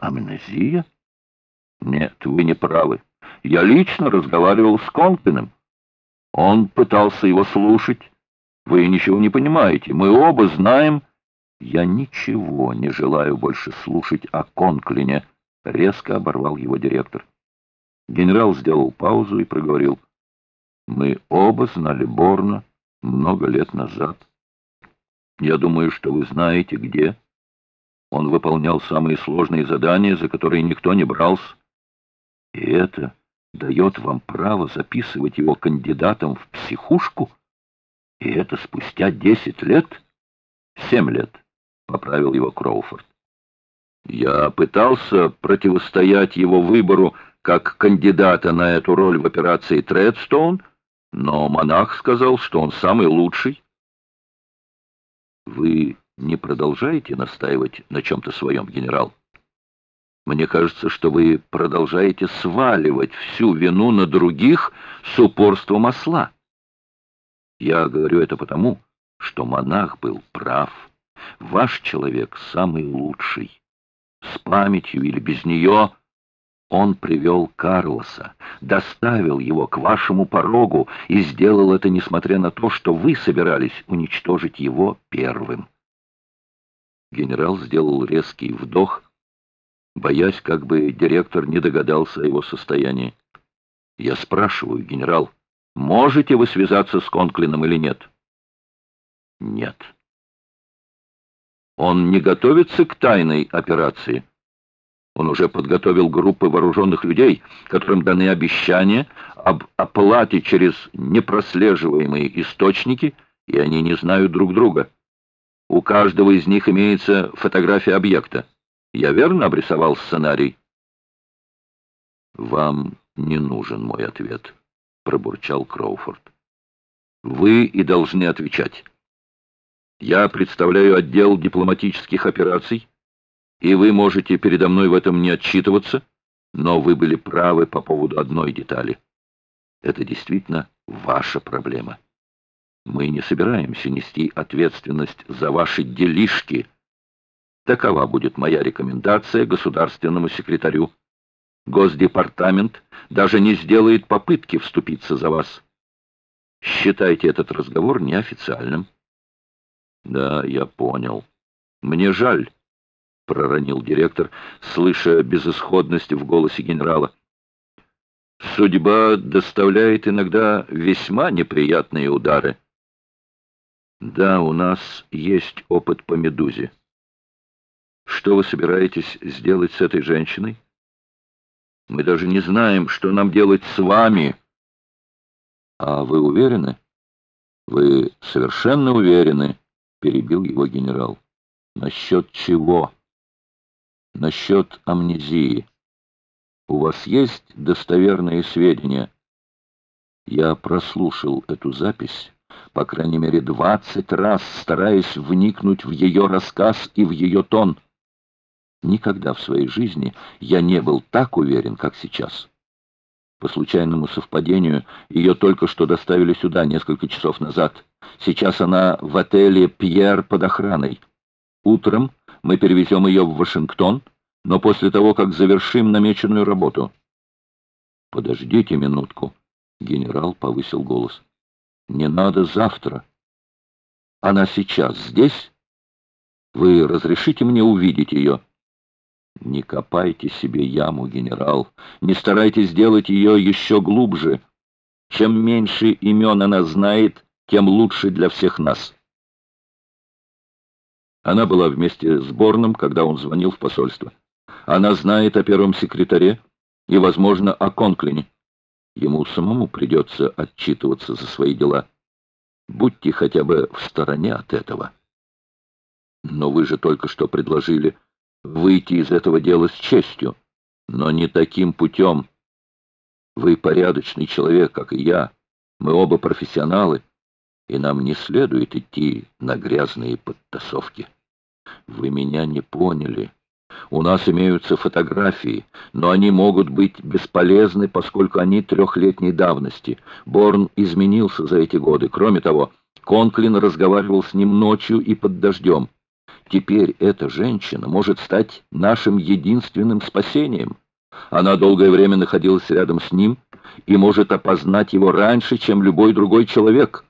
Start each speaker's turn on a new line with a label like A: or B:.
A: Амнезия? Нет, вы не правы. Я лично разговаривал с Конклиным. Он пытался его слушать. Вы ничего не понимаете. Мы оба знаем... Я ничего не желаю больше слушать о Конклине, резко оборвал его директор. Генерал сделал паузу и проговорил. Мы оба знали Борна много лет назад. Я думаю, что вы знаете, где. Он выполнял самые сложные задания, за которые никто не брался. И это дает вам право записывать его кандидатом в психушку? И это спустя десять лет? Семь лет, — поправил его Кроуфорд. Я пытался противостоять его выбору как кандидата на эту роль в операции «Тредстоун», но монах сказал, что он самый лучший. Вы не продолжаете настаивать на чем-то своем, генерал? Мне кажется, что вы продолжаете сваливать всю вину на других с упорством осла. Я говорю это потому, что монах был прав. Ваш человек самый лучший. С памятью или без нее он привел Карлоса, доставил его к вашему порогу и сделал это, несмотря на то, что вы собирались уничтожить его первым. Генерал сделал резкий вдох, боясь, как бы директор не догадался о его состоянии. «Я спрашиваю, генерал, можете вы связаться с Конклином или нет?» «Нет». «Он не готовится к тайной операции?» Он уже подготовил группы вооруженных людей, которым даны обещания об оплате через непрослеживаемые источники, и они не знают друг друга. У каждого из них имеется фотография объекта. Я верно обрисовал сценарий? «Вам не нужен мой ответ», — пробурчал Кроуфорд. «Вы и должны отвечать. Я представляю отдел дипломатических операций, и вы можете передо мной в этом не отчитываться, но вы были правы по поводу одной детали. Это действительно ваша проблема. Мы не собираемся нести ответственность за ваши делишки, — Такова будет моя рекомендация государственному секретарю. Госдепартамент даже не сделает попытки вступиться за вас. Считайте этот разговор неофициальным. Да, я понял. Мне жаль, проронил директор, слыша безысходность в голосе генерала. Судьба доставляет иногда весьма неприятные удары. Да, у нас есть опыт по медузе. Что вы собираетесь сделать с этой женщиной? Мы даже не знаем, что нам делать с вами. А вы уверены? Вы совершенно уверены, перебил его генерал. Насчет чего? Насчет амнезии. У вас есть достоверные сведения? Я прослушал эту запись, по крайней мере, двадцать раз, стараясь вникнуть в ее рассказ и в ее тон. Никогда в своей жизни я не был так уверен, как сейчас. По случайному совпадению, ее только что доставили сюда несколько часов назад. Сейчас она в отеле «Пьер» под охраной. Утром мы перевезем ее в Вашингтон, но после того, как завершим намеченную работу. «Подождите минутку», — генерал повысил голос. «Не надо завтра. Она сейчас здесь? Вы разрешите мне увидеть ее?» Не копайте себе яму, генерал. Не старайтесь сделать ее еще глубже. Чем меньше имен она знает, тем лучше для всех нас. Она была вместе с Борном, когда он звонил в посольство. Она знает о первом секретаре и, возможно, о Конклине. Ему самому придется отчитываться за свои дела. Будьте хотя бы в стороне от этого. Но вы же только что предложили выйти из этого дела с честью, но не таким путем. Вы порядочный человек, как и я. Мы оба профессионалы, и нам не следует идти на грязные подтасовки. Вы меня не поняли. У нас имеются фотографии, но они могут быть бесполезны, поскольку они трехлетней давности. Борн изменился за эти годы. Кроме того, Конклин разговаривал с ним ночью и под дождем. Теперь эта женщина может стать нашим единственным спасением. Она долгое время находилась рядом с ним и может опознать его раньше, чем любой другой человек.